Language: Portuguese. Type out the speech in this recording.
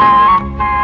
Música